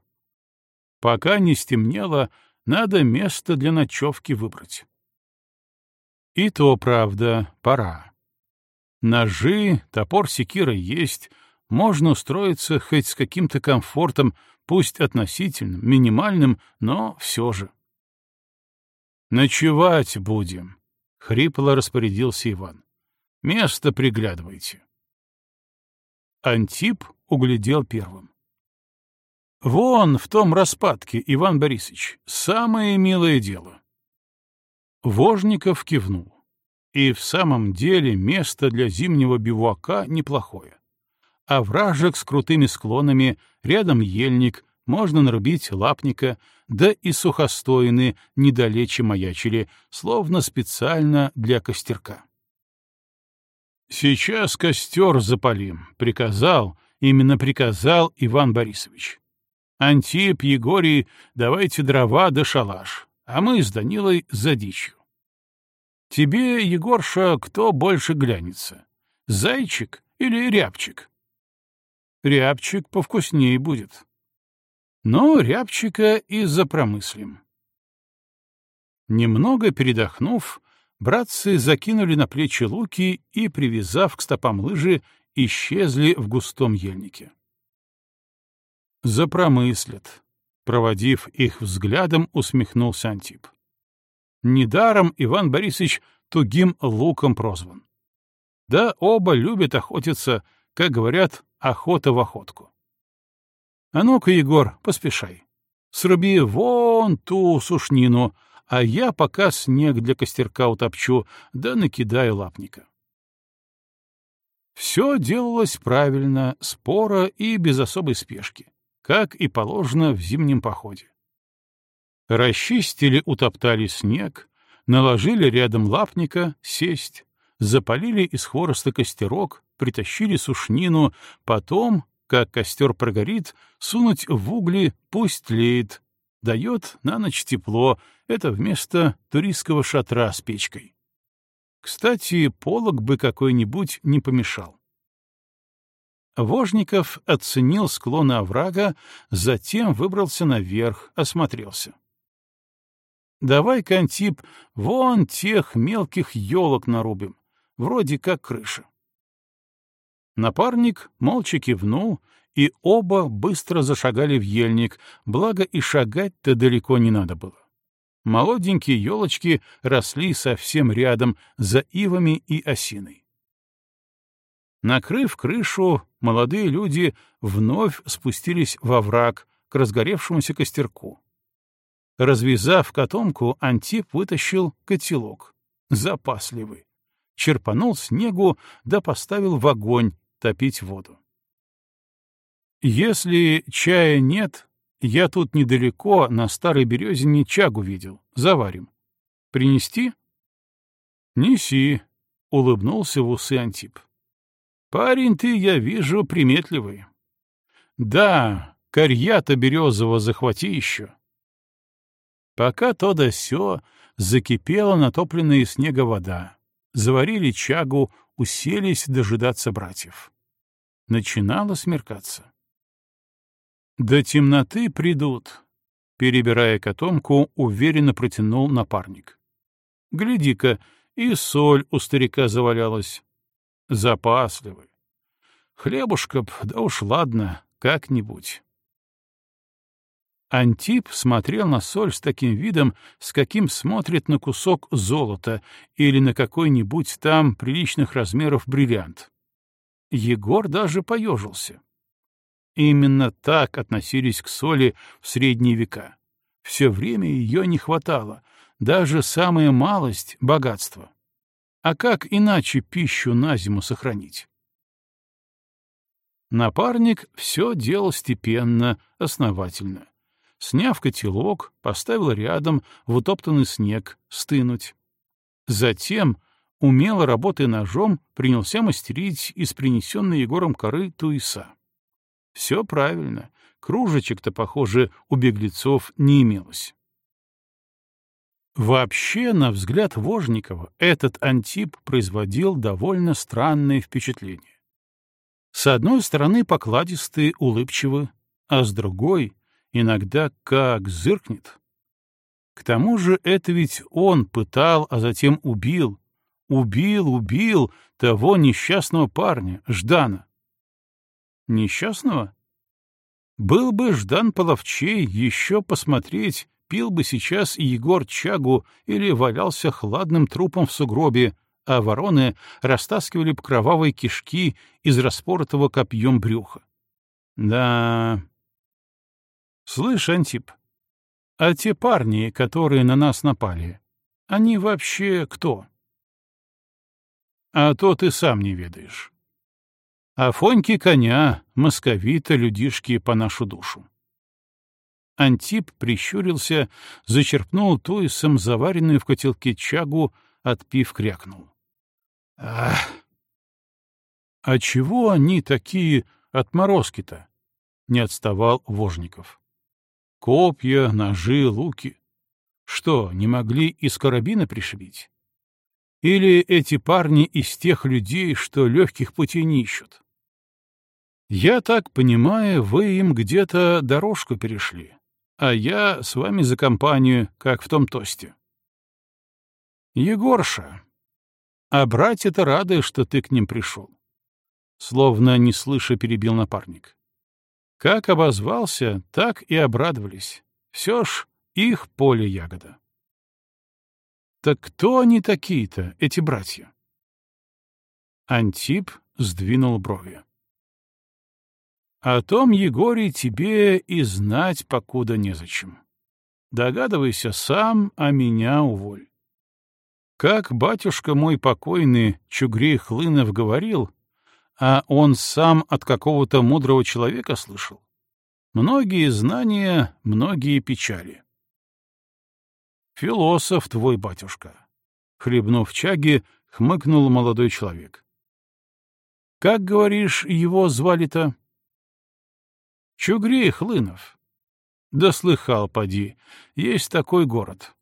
«Пока не стемнело, надо место для ночевки выбрать». И то правда, пора. Ножи, топор секира есть, можно устроиться хоть с каким-то комфортом, пусть относительным, минимальным, но все же. «Ночевать будем», — хрипло распорядился Иван. «Место приглядывайте». Антип углядел первым. «Вон в том распадке, Иван Борисович, самое милое дело». Вожников кивнул. И в самом деле место для зимнего бивуака неплохое. Овражек с крутыми склонами, рядом ельник, можно нарубить лапника, да и сухостойны недалече маячили, словно специально для костерка. «Сейчас костер запалим», — приказал, именно приказал Иван Борисович. «Антип, Егорий, давайте дрова да шалаш, а мы с Данилой за дичью. Тебе, Егорша, кто больше глянется, зайчик или рябчик?» «Рябчик повкуснее будет», но рябчика и запромыслим. Немного передохнув, братцы закинули на плечи луки и, привязав к стопам лыжи, исчезли в густом ельнике. Запромыслят. Проводив их взглядом, усмехнулся Антип. Недаром Иван Борисович тугим луком прозван. Да оба любят охотиться, как говорят, охота в охотку. А ну-ка, Егор, поспешай. Сруби вон ту сушнину, а я пока снег для костерка утопчу, да накидаю лапника. Все делалось правильно, споро и без особой спешки, как и положено в зимнем походе. Расчистили, утоптали снег, наложили рядом лапника, сесть, запалили из хвороста костерок, притащили сушнину, потом как костер прогорит, сунуть в угли, пусть тлеет. Дает на ночь тепло, это вместо туристского шатра с печкой. Кстати, полог бы какой-нибудь не помешал. Вожников оценил склоны оврага, затем выбрался наверх, осмотрелся. «Давай, Кантип, вон тех мелких елок нарубим, вроде как крыша». Напарник молча кивнул, и оба быстро зашагали в ельник, благо и шагать-то далеко не надо было. Молоденькие елочки росли совсем рядом, за ивами и осиной. Накрыв крышу, молодые люди вновь спустились во враг к разгоревшемуся костерку. Развязав котомку, Антип вытащил котелок, запасливый, черпанул снегу да поставил в огонь, топить воду. Если чая нет, я тут недалеко на старой березине чагу видел. Заварим. Принести? Неси, — улыбнулся в усы Антип. Парень ты, я вижу, приметливый. Да, корья-то березового захвати еще. Пока то да сё, закипела натопленная снега вода. Заварили чагу, уселись дожидаться братьев. Начинало смеркаться. До темноты придут, перебирая котомку, уверенно протянул напарник. Гляди-ка, и соль у старика завалялась. Запасливый. Хлебушка б, да уж ладно, как-нибудь. Антип смотрел на соль с таким видом, с каким смотрит на кусок золота или на какой-нибудь там приличных размеров бриллиант. Егор даже поежился. Именно так относились к соли в средние века. Все время ее не хватало, даже самая малость — богатство. А как иначе пищу на зиму сохранить? Напарник все делал степенно, основательно. Сняв котелок, поставил рядом в утоптанный снег стынуть. Затем, умело работая ножом, принялся мастерить из принесенной Егором коры туиса. Все правильно, кружечек-то, похоже, у беглецов не имелось. Вообще, на взгляд Вожникова, этот антип производил довольно странное впечатление. С одной стороны покладистый, улыбчивый, а с другой иногда как зыркнет. К тому же это ведь он пытал, а затем убил, убил, убил того несчастного парня, Ждана. Несчастного? Был бы Ждан половчей еще посмотреть, пил бы сейчас Егор чагу или валялся хладным трупом в сугробе, а вороны растаскивали б кровавые кишки из распоротого копьем брюха. Да... Слышь, Антип, а те парни, которые на нас напали, они вообще кто? А то ты сам не ведаешь. Афоньки коня, московита людишки по нашу душу. Антип прищурился, зачерпнул туисом заваренную в котелке чагу, отпив, крякнул. Ах! А чего они такие отморозки-то? Не отставал Вожников. Копья, ножи, луки. Что, не могли из карабина пришибить? Или эти парни из тех людей, что легких путей не ищут? Я так понимаю, вы им где-то дорожку перешли, а я с вами за компанию, как в том тосте. Егорша, а братья-то рады, что ты к ним пришел. Словно не слыша перебил напарник. Как обозвался, так и обрадовались. Все ж их поле ягода. Так кто они такие-то, эти братья? Антип сдвинул брови. О том, Егорий, тебе и знать покуда незачем. Догадывайся сам, а меня уволь. Как батюшка мой покойный Чугрей Хлынов говорил, а он сам от какого-то мудрого человека слышал, многие знания, многие печали. Философ твой батюшка. Хлебнув чаги, хмыкнул молодой человек. Как, говоришь, его звали-то? Чугрей Хлынов. Да слыхал, поди, есть такой город.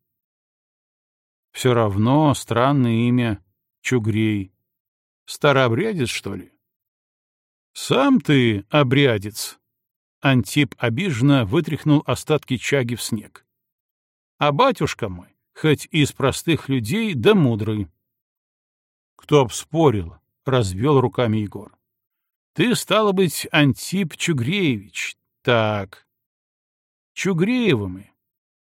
Все равно странное имя — Чугрей. Старообрядец, что ли? Сам ты обрядец. Антип обиженно вытряхнул остатки чаги в снег. А батюшка мой, хоть из простых людей, да мудрый. Кто б спорил, — развел руками Егор. Ты, стало быть, Антип Чугреевич. Так. Чугреевы мы.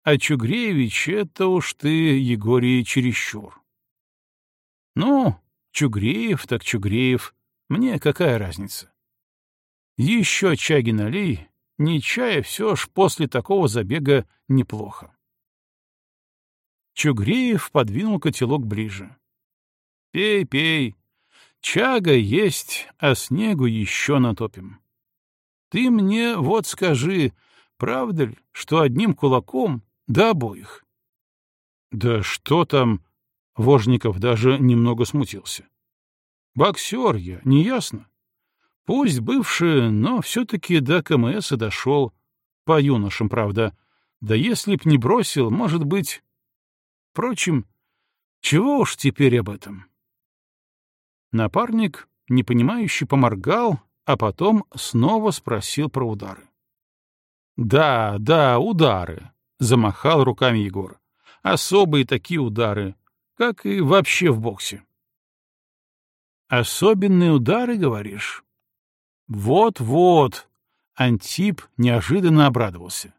А Чугреевич — это уж ты, Егорий, чересчур. Ну, Чугреев так Чугреев, мне какая разница? Еще чаги налей, не чая все ж после такого забега неплохо. Чугреев подвинул котелок ближе. «Пей, пей. Чага есть, а снегу еще натопим. Ты мне вот скажи, правда ли, что одним кулаком до обоих. Да что там? Вожников даже немного смутился. Боксер я, не ясно. Пусть бывший, но все-таки до КМС дошел. По юношам, правда. Да если б не бросил, может быть... Впрочем, чего уж теперь об этом? Напарник, непонимающе, поморгал, а потом снова спросил про удары. «Да, да, удары. — замахал руками Егор. «Особые такие удары, как и вообще в боксе». «Особенные удары, говоришь?» «Вот-вот», — Антип неожиданно обрадовался.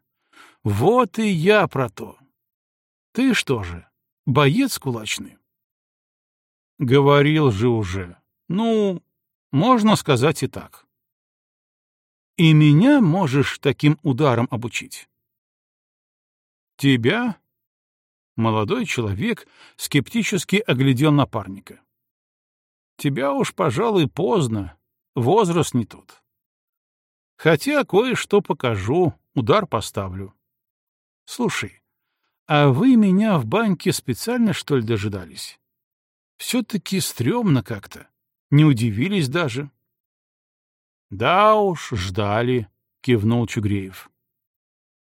«Вот и я про то. Ты что же, боец кулачный?» «Говорил же уже. Ну, можно сказать и так». «И меня можешь таким ударом обучить?» «Тебя?» Молодой человек скептически оглядел напарника. «Тебя уж, пожалуй, поздно. Возраст не тот. Хотя кое-что покажу, удар поставлю. Слушай, а вы меня в баньке специально, что ли, дожидались? Все-таки стрёмно как-то. Не удивились даже. Да уж, ждали, — кивнул Чугреев.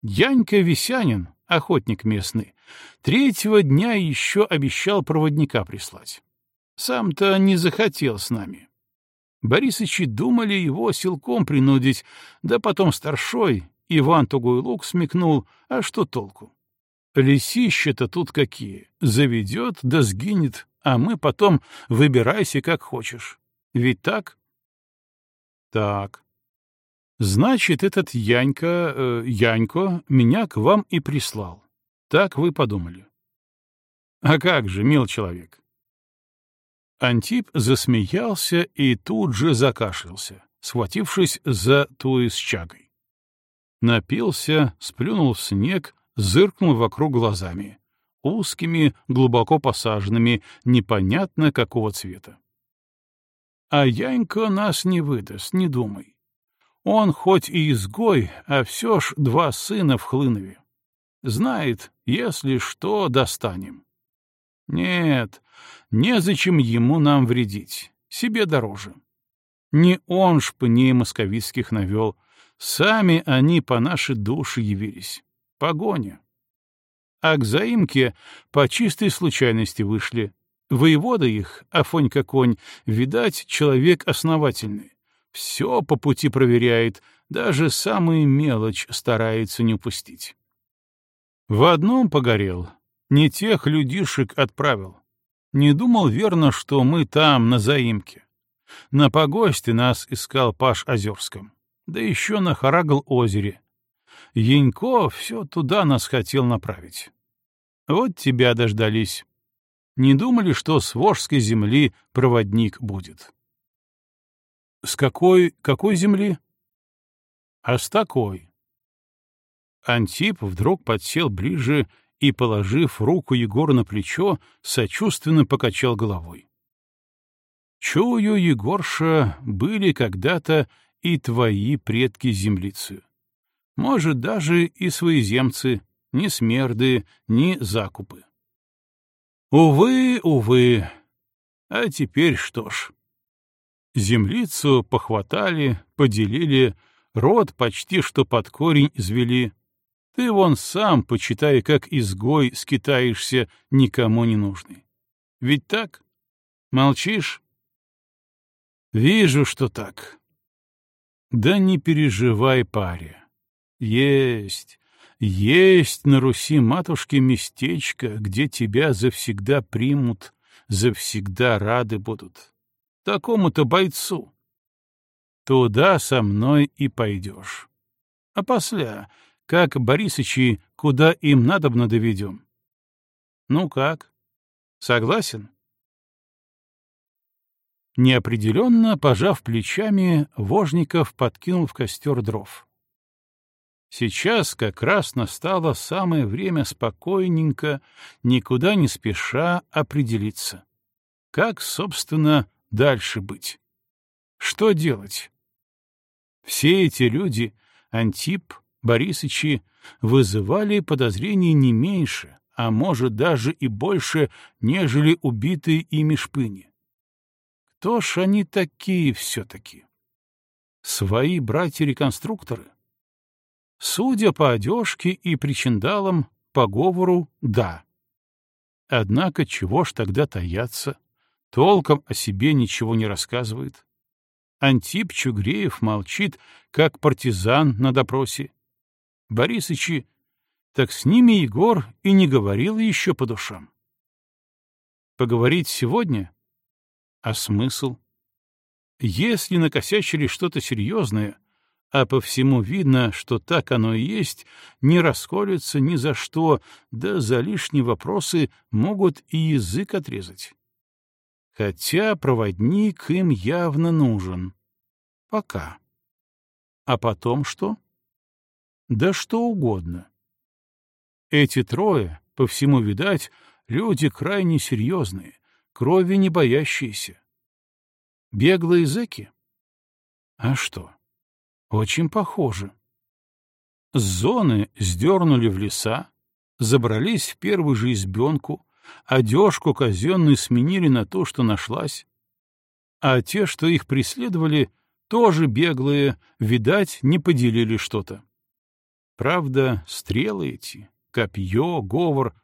Янька Висянин, охотник местный, третьего дня еще обещал проводника прислать. Сам-то не захотел с нами. Борисычи думали его силком принудить, да потом старшой, Иван Тугой Лук, смекнул, а что толку? Лисища-то тут какие, заведет да сгинет, а мы потом выбирайся как хочешь. Ведь так? Так. Значит, этот Янька, э, Янько меня к вам и прислал. Так вы подумали. А как же, мил человек? Антип засмеялся и тут же закашлялся, схватившись за туи с чагой. Напился, сплюнул в снег, зыркнул вокруг глазами, узкими, глубоко посаженными, непонятно какого цвета. А Янька нас не выдаст, не думай. Он хоть и изгой, а все ж два сына в Хлынове. Знает, если что, достанем. Нет, незачем ему нам вредить, себе дороже. Не он ж пней московицких навел, сами они по нашей душе явились. Погоня. А к заимке по чистой случайности вышли. Воевода их, Афонька-конь, видать, человек основательный все по пути проверяет, даже самую мелочь старается не упустить. В одном погорел, не тех людишек отправил. Не думал верно, что мы там, на заимке. На погосте нас искал Паш Озерском, да еще на Харагл-озере. Янько все туда нас хотел направить. Вот тебя дождались. Не думали, что с Волжской земли проводник будет. С какой, какой земли? А с такой. Антип вдруг подсел ближе и, положив руку Егору на плечо, сочувственно покачал головой. Чую, Егорша, были когда-то и твои предки землицу. Может, даже и своеземцы, ни смерды, ни закупы. Увы, увы. А теперь что ж? Землицу похватали, поделили, род почти что под корень извели. Ты вон сам, почитай, как изгой, скитаешься, никому не нужный. Ведь так? Молчишь? Вижу, что так. Да не переживай, паря. Есть, есть на Руси матушки местечко, где тебя завсегда примут, завсегда рады будут такому-то бойцу. Туда со мной и пойдешь. А после, как Борисычи, куда им надобно доведем. Ну как? Согласен? Неопределенно, пожав плечами, Вожников подкинул в костер дров. Сейчас как раз настало самое время спокойненько, никуда не спеша определиться. Как, собственно, дальше быть? Что делать? Все эти люди, Антип, Борисычи, вызывали подозрений не меньше, а может даже и больше, нежели убитые ими шпыни. Кто ж они такие все-таки? Свои братья-реконструкторы? Судя по одежке и причиндалам, по говору — да. Однако чего ж тогда таяться? толком о себе ничего не рассказывает. Антип Чугреев молчит, как партизан на допросе. Борисычи, так с ними Егор и не говорил еще по душам. Поговорить сегодня? А смысл? Если накосячили что-то серьезное, а по всему видно, что так оно и есть, не расколются ни за что, да за лишние вопросы могут и язык отрезать. Хотя проводник им явно нужен. Пока. А потом что? Да что угодно. Эти трое, по всему видать, люди крайне серьезные, крови не боящиеся. Беглые зэки? А что? Очень похоже. С зоны сдернули в леса, забрались в первую же избенку, одежку казенную сменили на то, что нашлась. А те, что их преследовали, тоже беглые, видать, не поделили что-то. Правда, стрелы эти, копье, говор.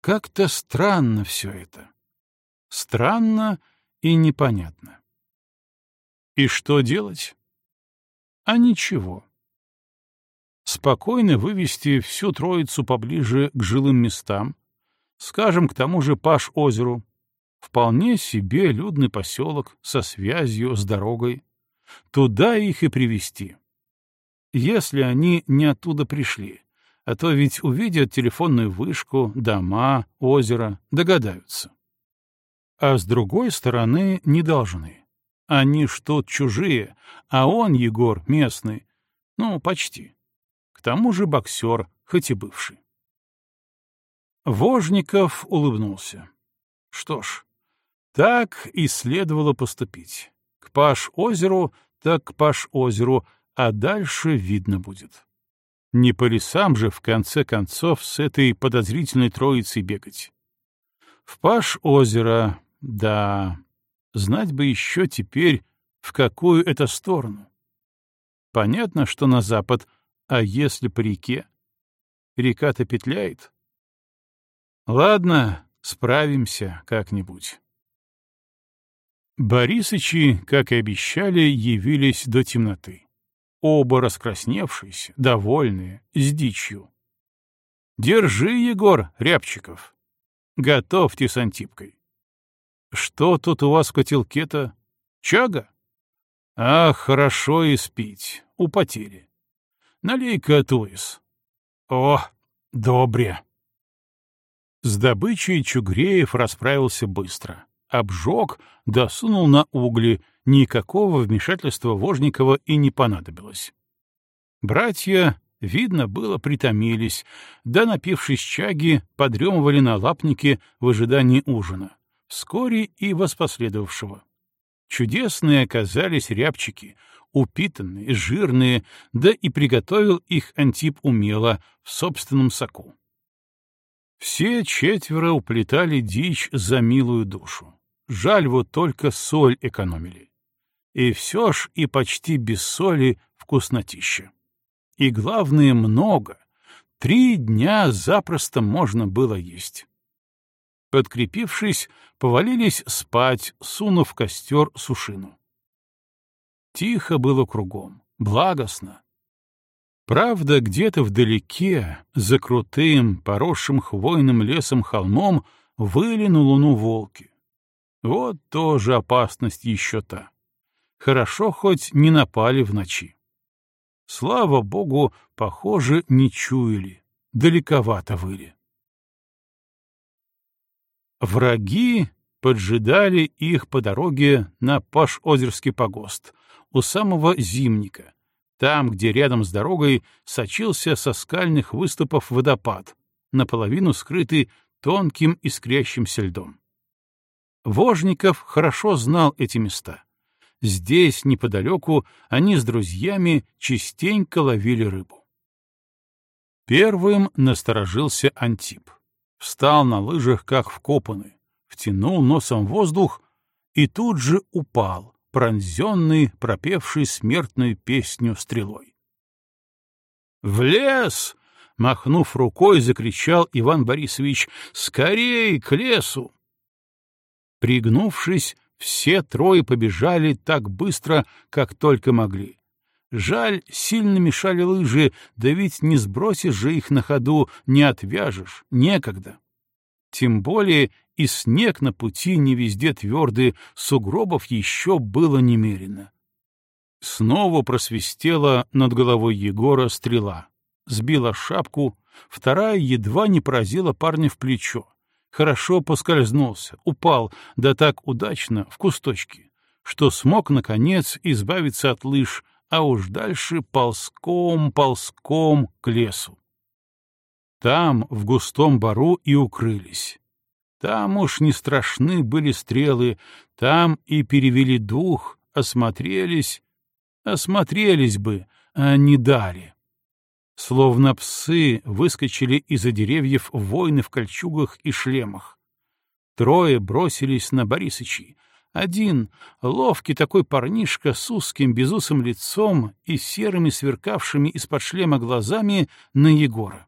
Как-то странно все это. Странно и непонятно. И что делать? А ничего. Спокойно вывести всю троицу поближе к жилым местам, скажем, к тому же Паш-озеру, вполне себе людный поселок со связью с дорогой, туда их и привести если они не оттуда пришли, а то ведь увидят телефонную вышку, дома, озеро, догадаются. А с другой стороны не должны. Они ж тут чужие, а он, Егор, местный. Ну, почти. К тому же боксер, хоть и бывший. Вожников улыбнулся. Что ж, так и следовало поступить. К Паш-озеру, так к Паш-озеру, а дальше видно будет. Не по лесам же, в конце концов, с этой подозрительной троицей бегать. В паш озера, да, знать бы еще теперь, в какую это сторону. Понятно, что на запад, а если по реке? Река-то петляет. Ладно, справимся как-нибудь. Борисычи, как и обещали, явились до темноты оба раскрасневшиеся, довольные, с дичью. «Держи, Егор Рябчиков! Готовьте с Антипкой!» «Что тут у вас в котелке-то? Чага?» «Ах, хорошо и спить, употели. Налей-ка туис». «О, добре!» С добычей Чугреев расправился быстро. Обжег, досунул на угли — никакого вмешательства Вожникова и не понадобилось. Братья, видно было, притомились, да, напившись чаги, подремывали на лапнике в ожидании ужина, вскоре и воспоследовавшего. Чудесные оказались рябчики, упитанные, жирные, да и приготовил их Антип умело, в собственном соку. Все четверо уплетали дичь за милую душу. Жаль, вот только соль экономили. И все ж и почти без соли вкуснотища. И главное, много. Три дня запросто можно было есть. Подкрепившись, повалились спать, сунув в костер сушину. Тихо было кругом, благостно. Правда, где-то вдалеке, за крутым, поросшим хвойным лесом холмом, выли на луну волки. Вот тоже опасность еще та. Хорошо хоть не напали в ночи. Слава богу, похоже, не чуяли, далековато выли. Враги поджидали их по дороге на Паш-Озерский погост, у самого Зимника, там, где рядом с дорогой сочился со скальных выступов водопад, наполовину скрытый тонким искрящимся льдом. Вожников хорошо знал эти места. Здесь, неподалеку, они с друзьями частенько ловили рыбу. Первым насторожился Антип. Встал на лыжах, как вкопанный, втянул носом воздух и тут же упал, пронзенный, пропевший смертную песню стрелой. «В лес!» — махнув рукой, закричал Иван Борисович. «Скорей к лесу!» Пригнувшись, все трое побежали так быстро, как только могли. Жаль, сильно мешали лыжи, да ведь не сбросишь же их на ходу, не отвяжешь, некогда. Тем более и снег на пути не везде твердый, сугробов еще было немерено. Снова просвистела над головой Егора стрела, сбила шапку, вторая едва не поразила парня в плечо хорошо поскользнулся, упал, да так удачно, в кусточки, что смог, наконец, избавиться от лыж, а уж дальше ползком-ползком к лесу. Там, в густом бару, и укрылись. Там уж не страшны были стрелы, там и перевели дух, осмотрелись, Осмотрелись бы, а не дали. Словно псы выскочили из-за деревьев воины в кольчугах и шлемах. Трое бросились на Борисычи. Один, ловкий такой парнишка с узким безусым лицом и серыми сверкавшими из-под шлема глазами на Егора.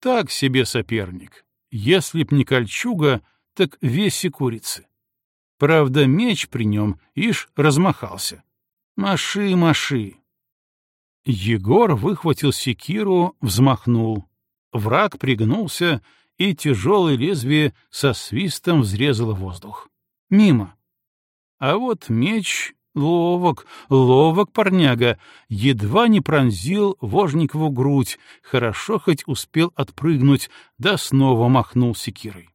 Так себе соперник. Если б не кольчуга, так весь и курицы. Правда, меч при нем, ишь, размахался. Маши, маши. Егор выхватил секиру, взмахнул. Враг пригнулся, и тяжелое лезвие со свистом взрезало воздух. Мимо. А вот меч ловок, ловок парняга, едва не пронзил Вожникову грудь, хорошо хоть успел отпрыгнуть, да снова махнул секирой.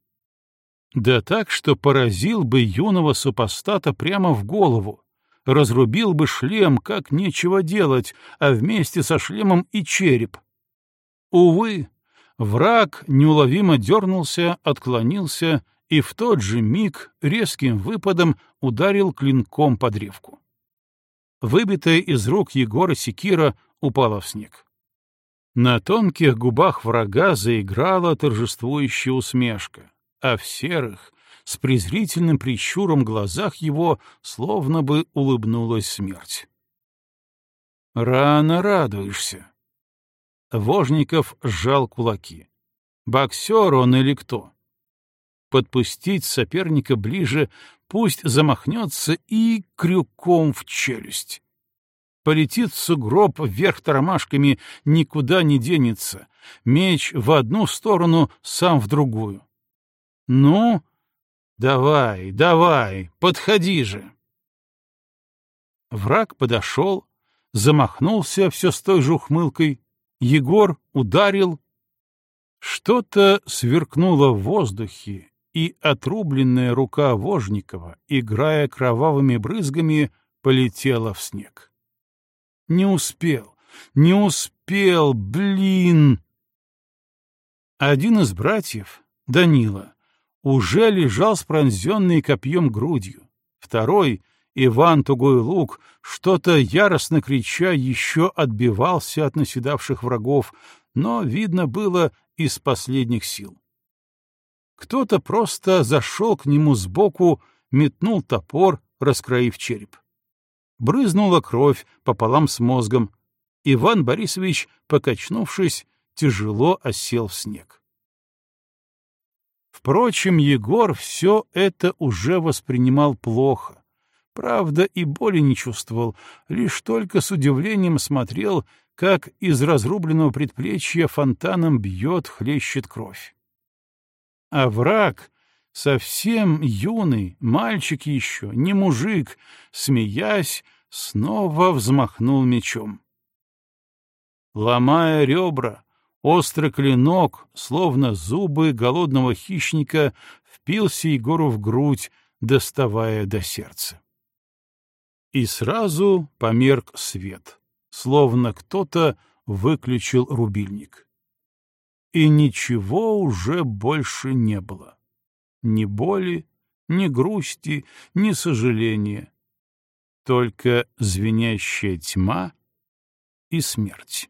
Да так, что поразил бы юного супостата прямо в голову, разрубил бы шлем, как нечего делать, а вместе со шлемом и череп. Увы, враг неуловимо дернулся, отклонился и в тот же миг резким выпадом ударил клинком по древку. Выбитая из рук Егора секира упала в снег. На тонких губах врага заиграла торжествующая усмешка, а в серых, с презрительным прищуром глазах его словно бы улыбнулась смерть. «Рано радуешься». Вожников сжал кулаки. «Боксер он или кто?» Подпустить соперника ближе, пусть замахнется и крюком в челюсть. Полетит сугроб вверх тормашками, никуда не денется. Меч в одну сторону, сам в другую. Ну, Давай, давай, подходи же. Враг подошел, замахнулся все с той же ухмылкой. Егор ударил. Что-то сверкнуло в воздухе, и отрубленная рука Вожникова, играя кровавыми брызгами, полетела в снег. Не успел, не успел, блин! Один из братьев, Данила, уже лежал с пронзенной копьем грудью. Второй, Иван Тугой Лук, что-то яростно крича, еще отбивался от наседавших врагов, но, видно было, из последних сил. Кто-то просто зашел к нему сбоку, метнул топор, раскроив череп. Брызнула кровь пополам с мозгом. Иван Борисович, покачнувшись, тяжело осел в снег. Впрочем, Егор все это уже воспринимал плохо. Правда, и боли не чувствовал, лишь только с удивлением смотрел, как из разрубленного предплечья фонтаном бьет, хлещет кровь. А враг, совсем юный, мальчик еще, не мужик, смеясь, снова взмахнул мечом. Ломая ребра, Острый клинок, словно зубы голодного хищника, впился Егору в грудь, доставая до сердца. И сразу померк свет, словно кто-то выключил рубильник. И ничего уже больше не было. Ни боли, ни грусти, ни сожаления. Только звенящая тьма и смерть.